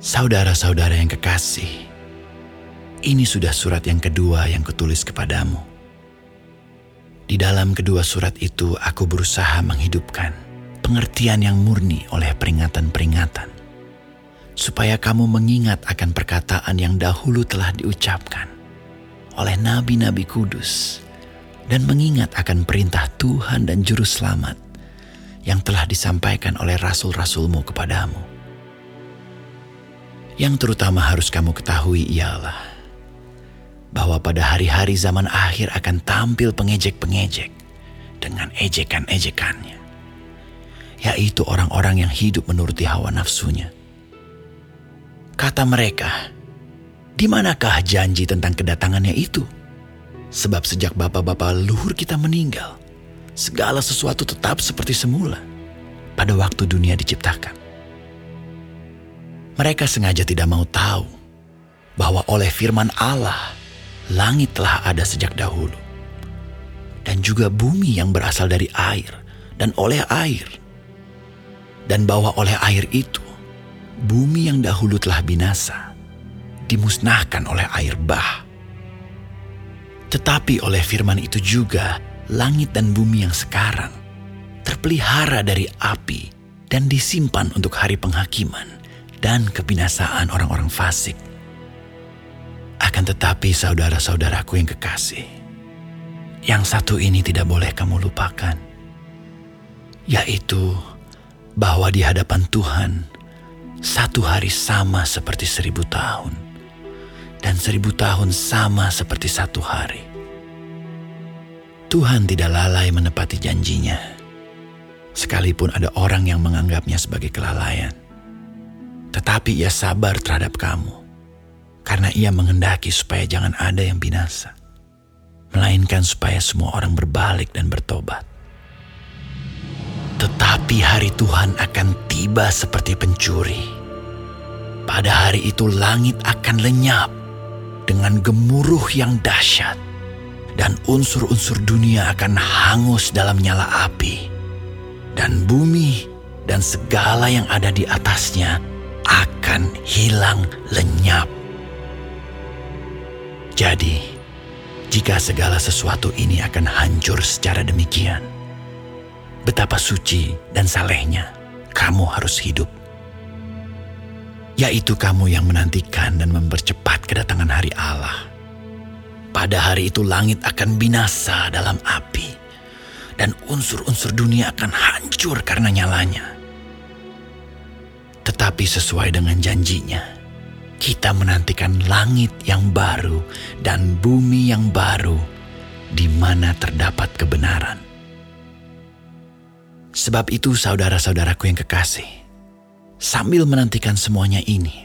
Saudara-saudara yang kekasih, ini sudah surat yang kedua yang kutulis kepadamu. Di dalam kedua surat itu aku berusaha menghidupkan pengertian yang murni oleh peringatan-peringatan, supaya kamu mengingat akan perkataan yang dahulu telah diucapkan oleh nabi-nabi kudus dan mengingat akan perintah Tuhan dan Juru Selamat yang telah disampaikan oleh rasul-rasulmu kepadamu. Yang terutama harus kamu ketahui ialah bahwa pada hari-hari zaman akhir akan tampil pengejek-pengejek dengan ejekan-ejekannya, yaitu orang-orang yang hidup menuruti hawa nafsunya. Kata mereka, di manakah janji tentang kedatangannya itu? Sebab sejak bapak-bapak leluhur kita meninggal, segala sesuatu tetap seperti semula pada waktu dunia diciptakan. Mereka sengaja tidak mau tahu bahwa oleh firman Allah, langit telah ada sejak dahulu. Dan juga bumi yang berasal dari air dan oleh air. Dan bahwa oleh air itu, bumi yang dahulu telah binasa, dimusnahkan oleh air bah tetapi oleh firman itu juga, langit dan bumi yang sekarang terpelihara dari api dan disimpan untuk hari penghakiman dan kebinasaan orang-orang fasik. Akan tetapi saudara-saudaraku yang kekasih, yang satu ini tidak boleh kamu lupakan, yaitu bahwa di hadapan Tuhan, satu hari sama seperti seribu tahun dan seribu tahun sama seperti satu hari. Tuhan tidak lalai menepati janjinya, sekalipun ada orang yang menganggapnya sebagai kelalaian. Tetapi ia sabar terhadap kamu, karena ia mengendaki supaya jangan ada yang binasa, melainkan supaya semua orang berbalik dan bertobat. Tetapi hari Tuhan akan tiba seperti pencuri. Pada hari itu langit akan lenyap dengan gemuruh yang dahsyat, dan unsur-unsur dunia akan hangus dalam nyala api, dan bumi dan segala yang ada di atasnya akan hilang lenyap. Jadi, jika segala sesuatu ini akan hancur secara demikian, betapa suci dan salehnya kamu harus hidup yaitu kamu yang menantikan dan mempercepat kedatangan hari Allah. Pada hari itu langit akan binasa dalam api, dan unsur-unsur dunia akan hancur karena nyalanya. Tetapi sesuai dengan janjinya, kita menantikan langit yang baru dan bumi yang baru di mana terdapat kebenaran. Sebab itu saudara-saudaraku yang kekasih, Sambil menantikan semuanya ini,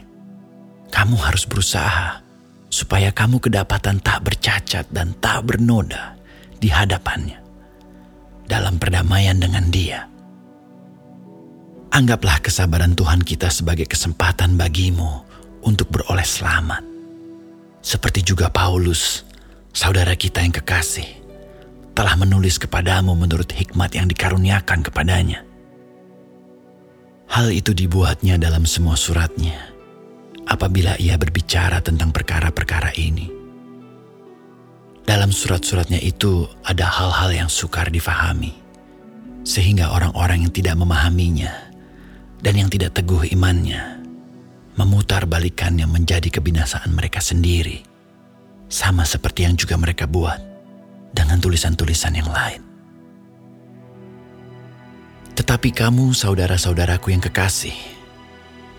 kamu harus berusaha supaya kamu kedapatan tak bercacat dan tak bernoda di hadapannya dalam perdamaian dengan Dia. Anggaplah kesabaran Tuhan kita sebagai kesempatan bagimu untuk beroleh selamat. Seperti juga Paulus, saudara kita yang kekasih, telah menulis kepadamu menurut hikmat yang dikaruniakan kepadanya Hal itu dibuatnya dalam semua suratnya apabila ia berbicara tentang perkara-perkara ini. Dalam surat-suratnya itu ada hal-hal yang sukar difahami, sehingga orang-orang yang tidak memahaminya dan yang tidak teguh imannya memutar balikannya menjadi kebinasaan mereka sendiri, sama seperti yang juga mereka buat dengan tulisan-tulisan yang lain. Tetapi kamu, saudara-saudaraku yang kekasih,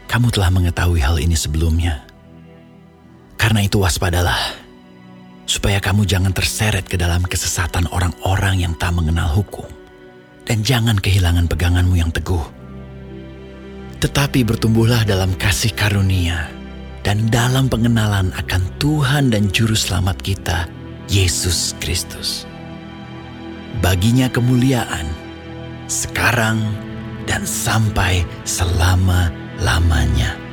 kamu telah mengetahui hal ini sebelumnya. Karena itu waspadalah, supaya kamu jangan terseret ke dalam kesesatan orang-orang yang tak mengenal hukum, dan jangan kehilangan peganganmu yang teguh. Tetapi bertumbuhlah dalam kasih karunia dan dalam pengenalan akan Tuhan dan Juru Selamat kita, Yesus Kristus. Baginya kemuliaan, sekarang dan sampai selama-lamanya.